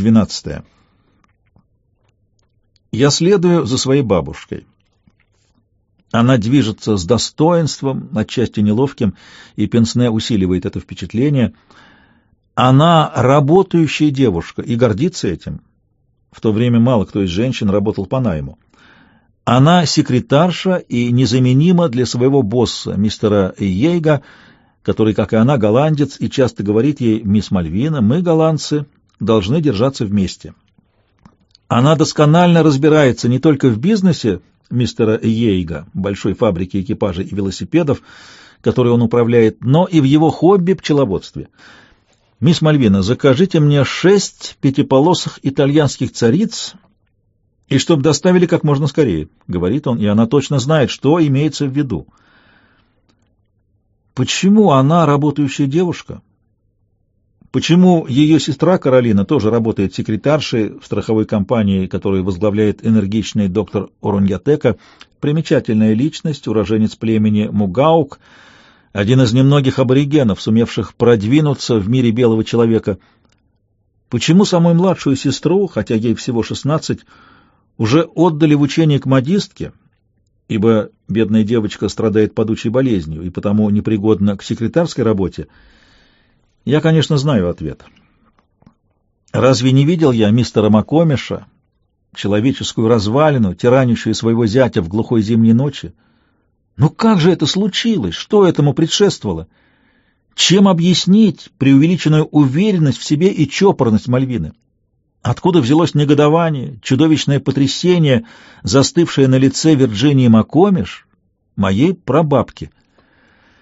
12. Я следую за своей бабушкой. Она движется с достоинством, отчасти неловким, и Пенсне усиливает это впечатление. Она работающая девушка и гордится этим. В то время мало кто из женщин работал по найму. Она секретарша и незаменима для своего босса, мистера Ейга, который, как и она, голландец, и часто говорит ей, «Мисс Мальвина, мы, голландцы, должны держаться вместе». Она досконально разбирается не только в бизнесе мистера Ейга, большой фабрики экипажей и велосипедов, которой он управляет, но и в его хобби пчеловодстве. «Мисс Мальвина, закажите мне шесть пятиполосых итальянских цариц, и чтобы доставили как можно скорее», — говорит он, и она точно знает, что имеется в виду. Почему она работающая девушка? Почему ее сестра Каролина тоже работает секретаршей в страховой компании, которую возглавляет энергичный доктор Орунгятека, примечательная личность, уроженец племени Мугаук, один из немногих аборигенов, сумевших продвинуться в мире белого человека? Почему самую младшую сестру, хотя ей всего шестнадцать, уже отдали в учение к модистке, ибо бедная девочка страдает падучей болезнью и потому непригодна к секретарской работе, я, конечно, знаю ответ. Разве не видел я мистера Макомиша, человеческую развалину, тиранищую своего зятя в глухой зимней ночи? Ну как же это случилось? Что этому предшествовало? Чем объяснить преувеличенную уверенность в себе и чопорность Мальвины? Откуда взялось негодование, чудовищное потрясение, застывшее на лице Вирджинии Макомиш, моей прабабки —